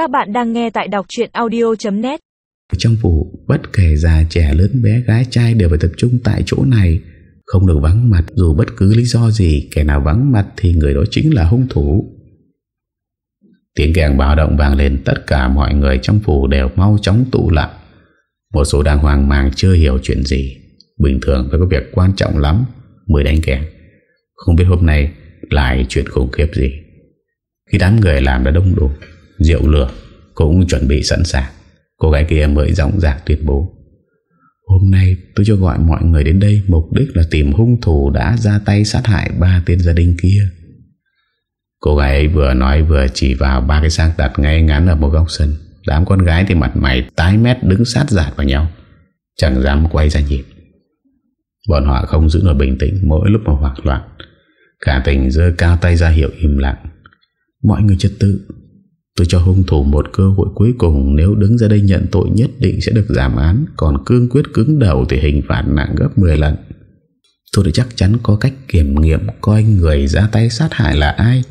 Các bạn đang nghe tại đọc chuyện audio.net Trong phủ bất kể già, trẻ, lớn, bé, gái, trai đều phải tập trung tại chỗ này. Không được vắng mặt, dù bất cứ lý do gì, Kẻ nào vắng mặt thì người đó chính là hung thủ. Tiếng kèn báo động vang lên, Tất cả mọi người trong phủ đều mau chóng tụ lại. Một số đang hoang mang, chưa hiểu chuyện gì. Bình thường phải có việc quan trọng lắm Mới đánh kèn. Không biết hôm nay lại chuyện khủng khiếp gì. Khi đám người làm đã đông đủ Rượu lửa cũng chuẩn bị sẵn sàng. Cô gái kia mới giọng dạc tuyên bố. Hôm nay tôi cho gọi mọi người đến đây, Mục đích là tìm hung thủ đã ra tay sát hại ba tên gia đình kia. Cô gái ấy vừa nói vừa chỉ vào ba cái xác đặt ngay ngắn ở một góc sân. Đám con gái thì mặt mày tái mét đứng sát giạt vào nhau. Chẳng dám quay ra nhìn. Bọn họ không giữ nổi bình tĩnh mỗi lúc mà hoảng loạn. Cả tình dơ cao tay ra hiệu im lặng. Mọi người trật tự. Tôi cho hung thủ một cơ hội cuối cùng. Nếu đứng ra đây nhận tội nhất định sẽ được giảm án. Còn cương quyết cứng đầu Thì hình phạt nặng gấp 10 lần. Tôi đã chắc chắn có cách kiểm nghiệm Coi người ra tay sát hại là ai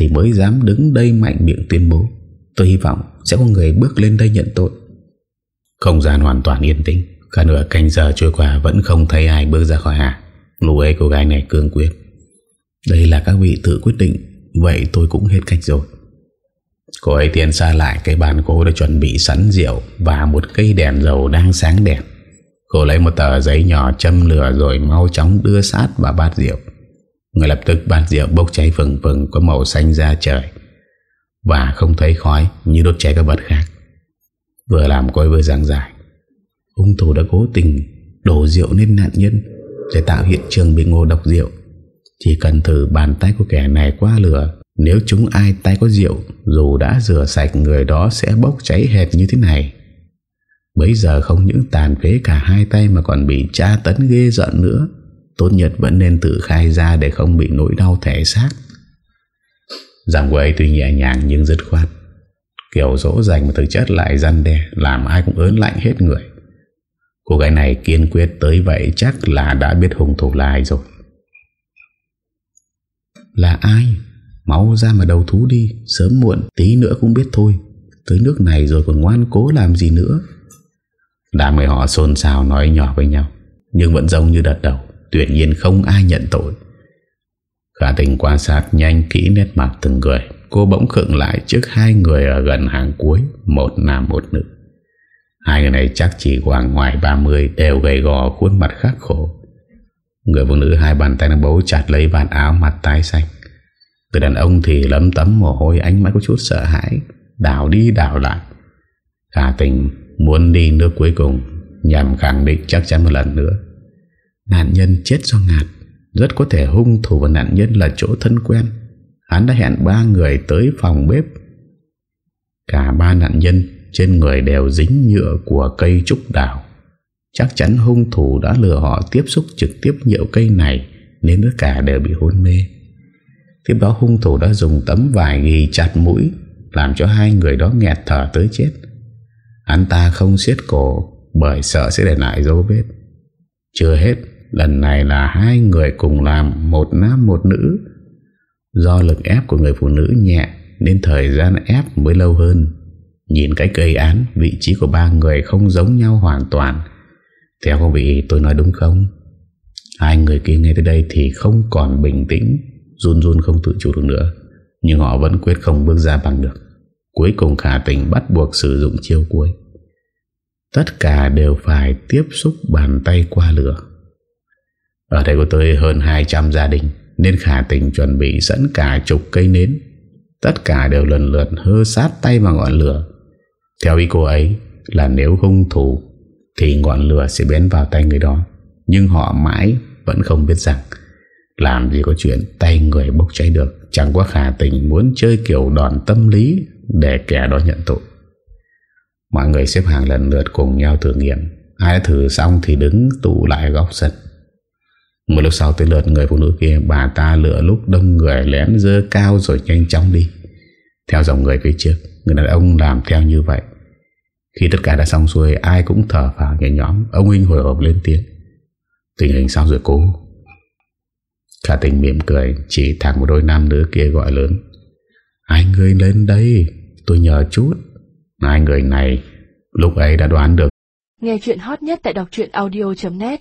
Thì mới dám đứng đây mạnh miệng tuyên bố. Tôi hy vọng sẽ có người bước lên đây nhận tội. Không gian hoàn toàn yên tĩnh. Cả nửa canh giờ trôi qua Vẫn không thấy ai bước ra khỏi hạ Lúc ấy cô gái này cương quyết. Đây là các vị tự quyết định. Vậy tôi cũng hết cách rồi. Cô ấy tiến xa lại Cái bàn cô đã chuẩn bị sẵn rượu Và một cây đèn dầu đang sáng đẹp. Cô lấy một tờ giấy nhỏ châm lửa Rồi mau chóng đưa sát vào bát rượu. Người lập tức bát rượu bốc cháy phừng phừng, Có màu xanh da trời Và không thấy khói Như đốt cháy các vật khác. Vừa làm cô ấy vừa giảng giải. Hung thủ đã cố tình đổ rượu lên nạn nhân Để tạo hiện trường bị ngộ độc rượu. Chỉ cần thử bàn tay của kẻ này qua lửa nếu chúng ai tay có rượu, Dù đã rửa sạch, người đó sẽ bốc cháy hệt như thế này. Bây giờ không những tàn phế cả hai tay Mà còn bị tra tấn ghê giận nữa. Tốt nhất vẫn nên tự khai ra Để không bị nỗi đau thể xác. Giọng của ấy tuy nhẹ nhàng nhưng dứt khoát. Kiểu dỗ dành mà thực chất lại răn đe, Làm ai cũng ớn lạnh hết người. Cô gái này kiên quyết tới vậy Chắc là đã biết hung thủ là ai rồi. Là ai? Máu ra mà đầu thú đi, Sớm muộn, tí nữa cũng biết thôi. Tới nước này rồi còn ngoan cố làm gì nữa. Đám người họ xôn xao nói nhỏ với nhau, Nhưng vẫn giống như đợt đầu, Tuyệt nhiên không ai nhận tội. Khả tình quan sát nhanh kỹ nét mặt từng người, Cô bỗng khựng lại trước hai người ở gần hàng cuối, Một nam một nữ. Hai người này chắc chỉ khoảng ngoài 30 Đều gầy gò, khuôn mặt khắc khổ. Người phụ nữ hai bàn tay đang bấu chặt lấy bàn áo mặt tái xanh từ đàn ông thì lấm tấm mồ hôi, Ánh mắt có chút sợ hãi. Đảo đi đảo lại. Khả tình muốn đi nước cuối cùng, Nhằm khẳng định chắc chắn một lần nữa. Nạn nhân chết do ngạt, Rất có thể hung thủ và nạn nhân là chỗ thân quen. Hắn đã hẹn ba người tới phòng bếp. Cả ba nạn nhân trên người đều dính nhựa của cây trúc đào. Chắc chắn hung thủ đã lừa họ tiếp xúc trực tiếp nhựa cây này, Nên tất cả đều bị hôn mê. Tiếp đó hung thủ đã dùng tấm vải ghi chặt mũi, Làm cho hai người đó nghẹt thở tới chết. Hắn ta không siết cổ, Bởi sợ sẽ để lại dấu vết. Chưa hết, Lần này là hai người cùng làm Một nam một nữ. Do lực ép của người phụ nữ nhẹ, Nên thời gian ép mới lâu hơn. Nhìn cái cây án, Vị trí của ba người không giống nhau hoàn toàn. Theo các vị tôi nói đúng không? Hai người kia nghe tới đây Thì không còn bình tĩnh. Run run không tự chủ được nữa. Nhưng họ vẫn quyết không bước ra bằng được. Cuối cùng khả tình bắt buộc sử dụng chiêu cuối. Tất cả đều phải tiếp xúc bàn tay qua lửa. Ở đây có tới hơn 200 gia đình, Nên khả tình chuẩn bị sẵn cả chục cây nến. Tất cả đều lần lượt hơ sát tay vào ngọn lửa. Theo ý cô ấy là nếu hung thủ Thì ngọn lửa sẽ bén vào tay người đó. Nhưng họ mãi vẫn không biết rằng làm gì có chuyện, tay người bốc cháy được. Chẳng có khả tình muốn chơi kiểu đòn tâm lý Để kẻ đó nhận tội. Mọi người xếp hàng lần lượt cùng nhau thử nghiệm. Ai đã thử xong thì đứng tụ lại góc sân. Một lúc sau tới lượt người phụ nữ kia, Bà ta lựa lúc đông người lén dơ cao rồi nhanh chóng đi. Theo dòng người phía trước, Người đàn ông làm theo như vậy. Khi tất cả đã xong xuôi, Ai cũng thở vào nhẹ nhõm. Ông Huynh hồi hộp lên tiếng. Tình hình sao rồi cô? Khả tình mỉm cười, Chỉ thẳng một đôi nam nữ kia gọi lớn. Hai người lên đây, tôi nhờ chút. Hai người này, lúc ấy đã đoán được. Nghe chuyện hot nhất tại đọc audio.net